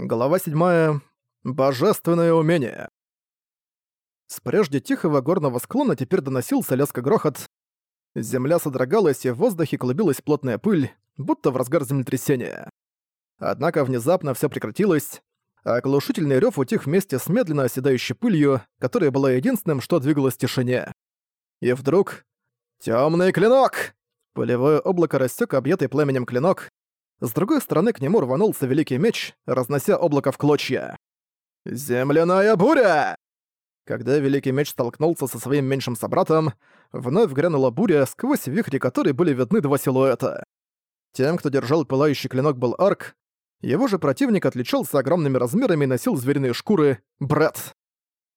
Глава 7. Божественное умение. С прежде тихого горного склона теперь доносился лязг грохот. Земля содрогалась, и в воздухе клубилась плотная пыль, будто в разгар землетрясения. Однако внезапно все прекратилось, а оглушительный рёв утих вместе с медленно оседающей пылью, которая была единственным, что двигалось в тишине. И вдруг... «Тёмный клинок!» Пылевое облако рассек объятый пламенем клинок, с другой стороны к нему рванулся великий меч, разнося облако в клочья. «Земляная буря!» Когда великий меч столкнулся со своим меньшим собратом, вновь грянула буря, сквозь вихри которой были видны два силуэта. Тем, кто держал пылающий клинок, был Арк. Его же противник отличался огромными размерами и носил звериные шкуры — Брэд.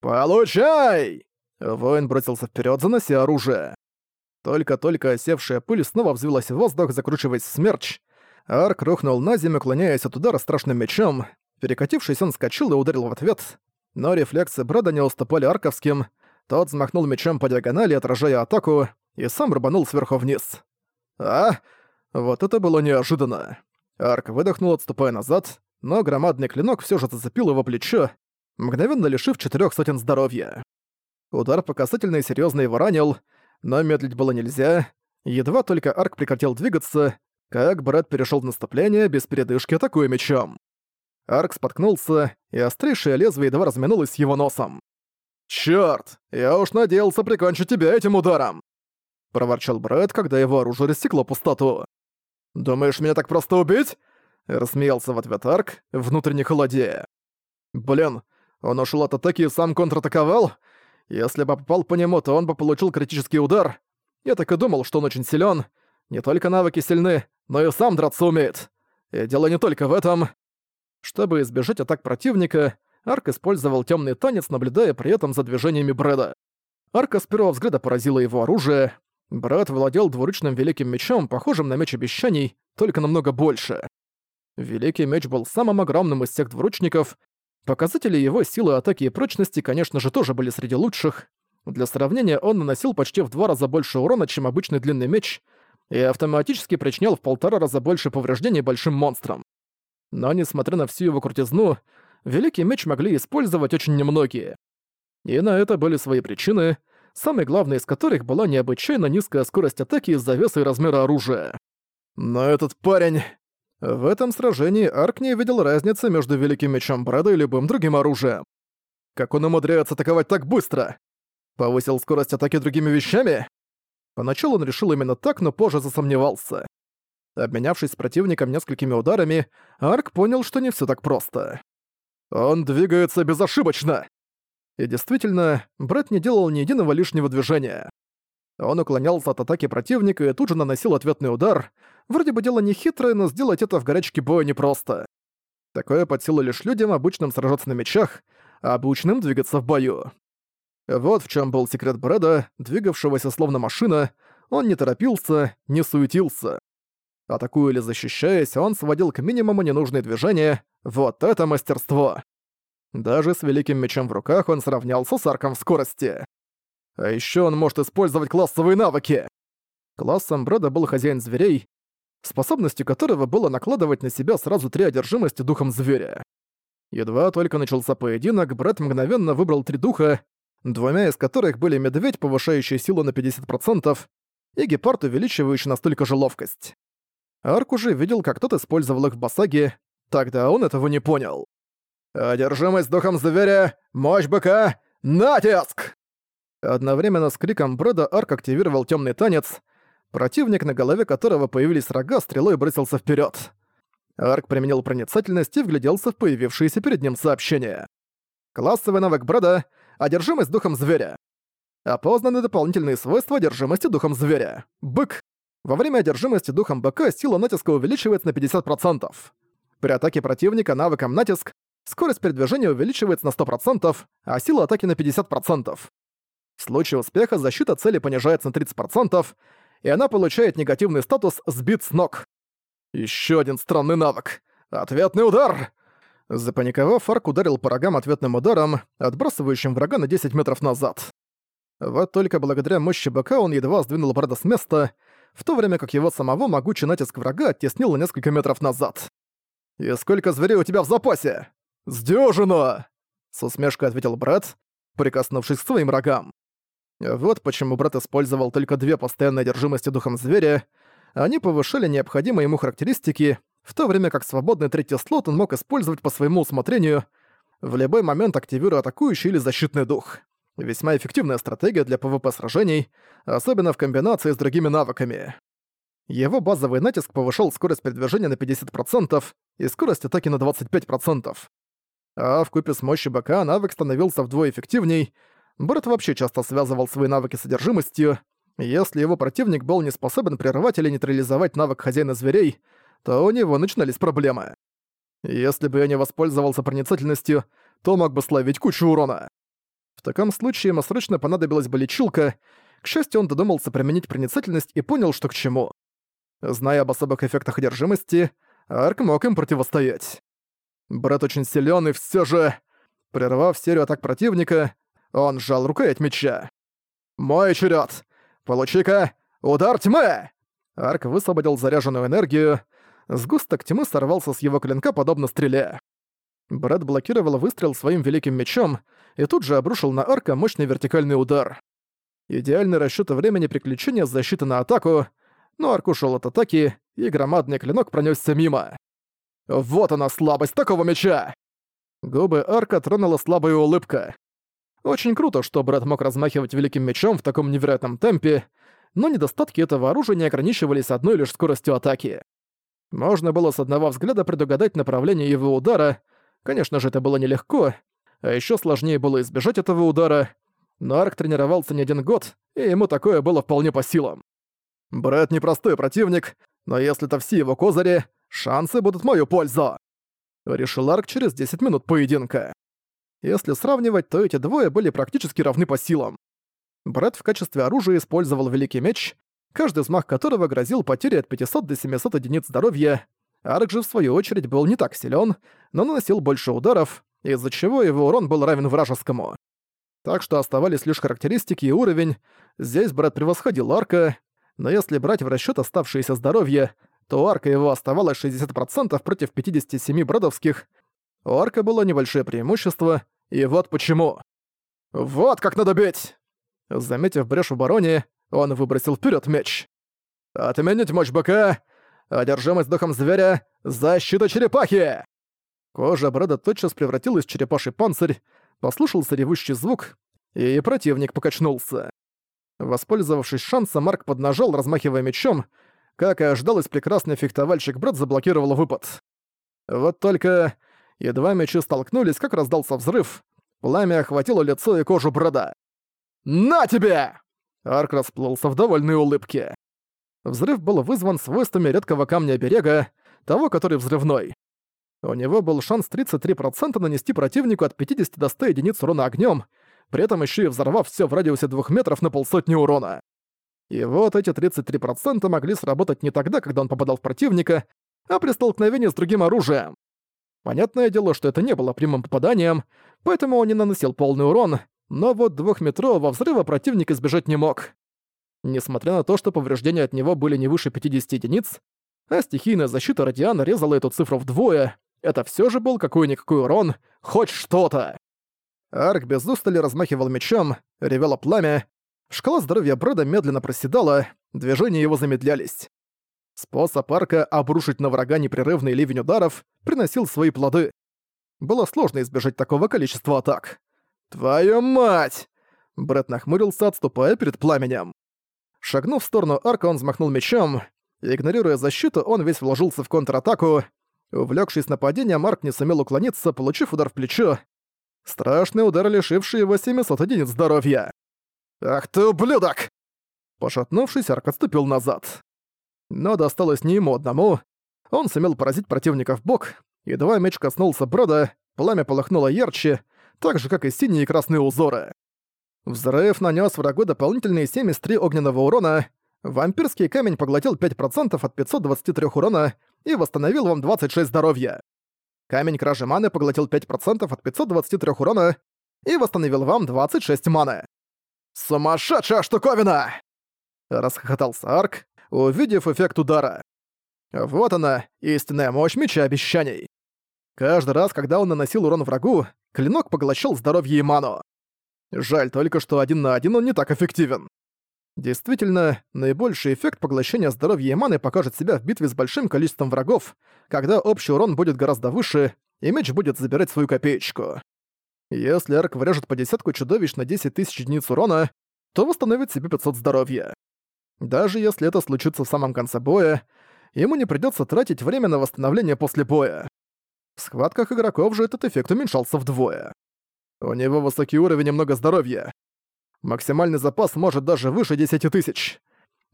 «Получай!» Воин бросился вперед, занося оружие. Только-только осевшая пыль снова взвилась в воздух, закручиваясь в смерч, Арк рухнул на землю, клоняясь от удара страшным мечом. Перекатившись, он скочил и ударил в ответ. Но рефлексы Брэда не уступали арковским. Тот взмахнул мечом по диагонали, отражая атаку, и сам рубанул сверху вниз. А! Вот это было неожиданно. Арк выдохнул, отступая назад, но громадный клинок все же зацепил его плечо, мгновенно лишив четырех сотен здоровья. Удар показательный и серьёзно его ранил, но медлить было нельзя. Едва только Арк прекратил двигаться, как Брэд перешел в наступление, без передышки атакуя мечом. Арк споткнулся, и острейшее лезвие едва разминулось с его носом. «Чёрт! Я уж надеялся прикончить тебя этим ударом!» Проворчал Брэд, когда его оружие рассекло пустоту. «Думаешь, меня так просто убить?» Рассмеялся в ответ Арк, внутренне холодея. «Блин, он ушел от атаки и сам контратаковал? Если бы попал по нему, то он бы получил критический удар. Я так и думал, что он очень силен. Не только навыки сильны, но и сам драться умеет. И дело не только в этом. Чтобы избежать атак противника, Арк использовал темный танец, наблюдая при этом за движениями Брэда. Арка с первого взгляда поразила его оружие. Брэд владел двуручным великим мечом, похожим на меч обещаний, только намного больше. Великий меч был самым огромным из всех двуручников. Показатели его силы атаки и прочности, конечно же, тоже были среди лучших. Для сравнения, он наносил почти в два раза больше урона, чем обычный длинный меч — и автоматически причинял в полтора раза больше повреждений большим монстрам. Но несмотря на всю его крутизну, Великий Меч могли использовать очень немногие. И на это были свои причины, самой главной из которых была необычайно низкая скорость атаки из-за веса и размера оружия. Но этот парень... В этом сражении Арк не видел разницы между Великим Мечом Брэда и любым другим оружием. Как он умудряется атаковать так быстро? Повысил скорость атаки другими вещами? Поначалу он решил именно так, но позже засомневался. Обменявшись с противником несколькими ударами, Арк понял, что не все так просто. Он двигается безошибочно! И действительно, Брэд не делал ни единого лишнего движения. Он уклонялся от атаки противника и тут же наносил ответный удар. Вроде бы дело не хитрое, но сделать это в горячке боя непросто. Такое под силу лишь людям, обычным сражаться на мечах, а обученным двигаться в бою. Вот в чем был секрет Брэда, двигавшегося словно машина, он не торопился, не суетился. Атакуя или защищаясь, он сводил к минимуму ненужные движения. Вот это мастерство! Даже с великим мечом в руках он сравнялся с арком в скорости. А еще он может использовать классовые навыки. Классом Брэда был хозяин зверей, способностью которого было накладывать на себя сразу три одержимости духом зверя. Едва только начался поединок, Брэд мгновенно выбрал три духа, двумя из которых были медведь, повышающий силу на 50%, и гепард, увеличивающий настолько же ловкость. Арк уже видел, как тот использовал их в Басаге, тогда он этого не понял. «Одержимость духом зверя! Мощь быка! Натиск!» Одновременно с криком Брэда Арк активировал темный танец, противник, на голове которого появились рога, стрелой бросился вперед. Арк применил проницательность и вгляделся в появившиеся перед ним сообщения. Классовый навык Брэда Одержимость духом зверя. Опознаны дополнительные свойства одержимости духом зверя. Бык. Во время одержимости духом быка сила натиска увеличивается на 50%. При атаке противника навыком натиск скорость передвижения увеличивается на 100%, а сила атаки на 50%. В случае успеха защита цели понижается на 30%, и она получает негативный статус «сбит с ног». Еще один странный навык. Ответный удар! Запаниковав, Арк ударил по рогам ответным ударом, отбрасывающим врага на 10 метров назад. Вот только благодаря мощи бока он едва сдвинул Брэда с места, в то время как его самого могучий натиск врага оттеснил несколько метров назад. «И сколько зверей у тебя в запасе?» «С дюжину!» С усмешкой ответил брат, прикоснувшись к своим рогам. Вот почему брат использовал только две постоянные одержимости духом зверя. Они повышали необходимые ему характеристики, в то время как свободный третий слот он мог использовать по своему усмотрению, в любой момент активируя атакующий или защитный дух. Весьма эффективная стратегия для PvP-сражений, особенно в комбинации с другими навыками. Его базовый натиск повышал скорость передвижения на 50% и скорость атаки на 25%. А в купе с мощью БК навык становился вдвое эффективней. Брэд вообще часто связывал свои навыки с содержимостью. Если его противник был не способен прервать или нейтрализовать навык хозяина зверей, то у него начинались проблемы. Если бы я не воспользовался проницательностью, то мог бы словить кучу урона. В таком случае ему срочно понадобилась бы лечилка. К счастью, он додумался применить проницательность и понял, что к чему. Зная об особых эффектах одержимости, Арк мог им противостоять. Брат очень силен и все же... Прервав серию атак противника, он сжал рукоять меча. «Мой черед! Получи-ка удар тьмы!» Арк высвободил заряженную энергию. Сгусток тьмы сорвался с его клинка подобно стреле. Брэд блокировал выстрел своим великим мечом и тут же обрушил на арка мощный вертикальный удар. Идеальный расчёт времени приключения с защиты на атаку, но арк ушёл от атаки, и громадный клинок пронёсся мимо. Вот она слабость такого меча! Губы арка тронула слабая улыбка. Очень круто, что Брэд мог размахивать великим мечом в таком невероятном темпе, но недостатки этого оружия не ограничивались одной лишь скоростью атаки. Можно было с одного взгляда предугадать направление его удара, Конечно же, это было нелегко, а еще сложнее было избежать этого удара, но Арк тренировался не один год, и ему такое было вполне по силам. Брэд непростой противник, но если это все его козыри, шансы будут в мою пользу. Решил Арк через 10 минут поединка. Если сравнивать, то эти двое были практически равны по силам. Брэд в качестве оружия использовал Великий Меч, каждый взмах которого грозил потерей от 500 до 700 единиц здоровья, Арк же, в свою очередь, был не так силен, но наносил больше ударов, из-за чего его урон был равен вражескому. Так что оставались лишь характеристики и уровень. Здесь брат превосходил Арка, но если брать в расчет оставшееся здоровье, то у Арка его оставалось 60% против 57 брадовских. У Арка было небольшое преимущество, и вот почему. «Вот как надо бить!» Заметив брешь в бароне, он выбросил вперед меч. «Отменить мощь быка! Одержимость духом зверя! Защита черепахи!» Кожа Брэда тотчас превратилась в черепаший панцирь, послышался ревущий звук, и противник покачнулся. Воспользовавшись шансом, Марк поднажал, размахивая мечом. Как и ожидалось, прекрасный фехтовальщик Брэд заблокировал выпад. Вот только... Едва мечи столкнулись, как раздался взрыв. Пламя охватило лицо и кожу Брэда. «На тебе!» Арк расплылся в довольной улыбке. Взрыв был вызван свойствами редкого камня берега, того, который взрывной. У него был шанс 33% нанести противнику от 50 до 100 единиц урона огнем, при этом еще и взорвав все в радиусе 2 метров на полсотни урона. И вот эти 33% могли сработать не тогда, когда он попадал в противника, а при столкновении с другим оружием. Понятное дело, что это не было прямым попаданием, поэтому он не наносил полный урон, но вот двухметрового взрыва противник избежать не мог. Несмотря на то, что повреждения от него были не выше 50 единиц, а стихийная защита Радиана резала эту цифру вдвое, это все же был какой-никакой урон, хоть что-то. Арк без устали размахивал мечом, ревело пламя, шкала здоровья Брэда медленно проседала, движения его замедлялись. Способ Арка обрушить на врага непрерывный ливень ударов приносил свои плоды. Было сложно избежать такого количества атак. «Твою мать!» Брэд нахмурился, отступая перед пламенем. Шагнув в сторону арка, он взмахнул мечом. Игнорируя защиту, он весь вложился в контратаку. Увлекшись нападением, Марк не сумел уклониться, получив удар в плечо. Страшный удар, лишивший его 700 единиц здоровья. «Ах ты ублюдок!» Пошатнувшись, Арк отступил назад. Но досталось не ему одному. Он сумел поразить противника в бок, едва меч коснулся брода, пламя полыхнуло ярче, так же, как и синие и красные узоры. Взрыв нанес врагу дополнительные 73 огненного урона. Вампирский камень поглотил 5% от 523 урона и восстановил вам 26 здоровья. Камень кражи маны поглотил 5% от 523 урона и восстановил вам 26 маны. «Сумасшедшая штуковина!» Расхохотался Арк, увидев эффект удара. Вот она, истинная мощь меча обещаний. Каждый раз, когда он наносил урон врагу, клинок поглощал здоровье и. Жаль только, что один на один он не так эффективен. Действительно, наибольший эффект поглощения здоровья и покажет себя в битве с большим количеством врагов, когда общий урон будет гораздо выше, и меч будет забирать свою копеечку. Если арк врежет по десятку чудовищ на 10 тысяч единиц урона, то восстановит себе 500 здоровья. Даже если это случится в самом конце боя, ему не придется тратить время на восстановление после боя. В схватках игроков же этот эффект уменьшался вдвое. У него высокий уровень и много здоровья. Максимальный запас может даже выше 10 тысяч.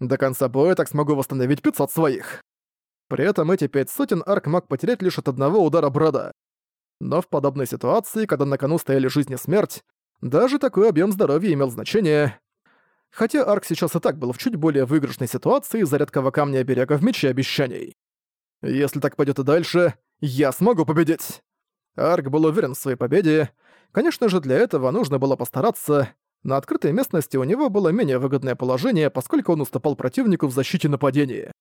До конца боя так смогу восстановить 500 своих. При этом эти пять сотен арк мог потерять лишь от одного удара Брода. Но в подобной ситуации, когда на кону стояли жизнь и смерть, даже такой объем здоровья имел значение. Хотя Арк сейчас и так был в чуть более выигрышной ситуации из-за камня оберега в мече обещаний. Если так пойдет и дальше, я смогу победить. Арк был уверен в своей победе. Конечно же, для этого нужно было постараться, на открытой местности у него было менее выгодное положение, поскольку он уступал противнику в защите нападения.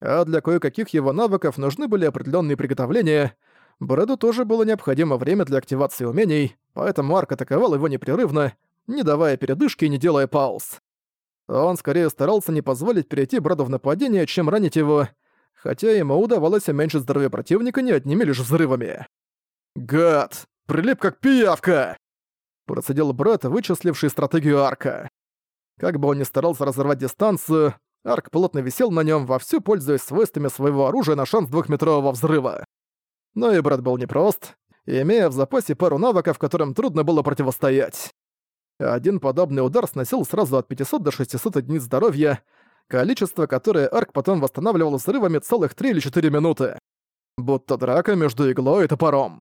А для кое-каких его навыков нужны были определенные приготовления. Брэду тоже было необходимо время для активации умений, поэтому Арк атаковал его непрерывно, не давая передышки и не делая пауз. Он скорее старался не позволить перейти Брэду в нападение, чем ранить его, хотя ему удавалось уменьшить здоровье противника не одними лишь взрывами. «Гад! Прилип как пиявка!» Процедил Брэд, вычисливший стратегию арка. Как бы он ни старался разорвать дистанцию, арк плотно висел на нем, вовсю пользуясь свойствами своего оружия на шанс двухметрового взрыва. Но и Брэд был непрост, имея в запасе пару навыков, которым трудно было противостоять. Один подобный удар сносил сразу от 500 до 600 единиц здоровья, количество, которое арк потом восстанавливал взрывами целых 3 или 4 минуты. Будто драка между иглой и топором.